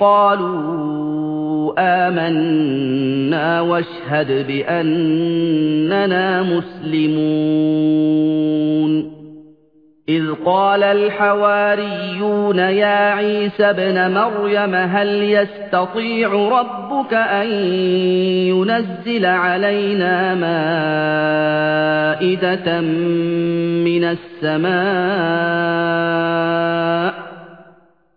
قَالُوا آمَنَّا وَاشْهَدْ بِأَنَّنَا مُسْلِمُونَ. إِذْ قَالَ الْحَوَارِيُّونَ يَا عِيسَى ابْنَ مَرْيَمَ هَلْ يَسْتَطِيعُ رَبُّكَ أَن يُنَزِّلَ عَلَيْنَا مَائِدَةً مِّنَ السَّمَاءِ ۖ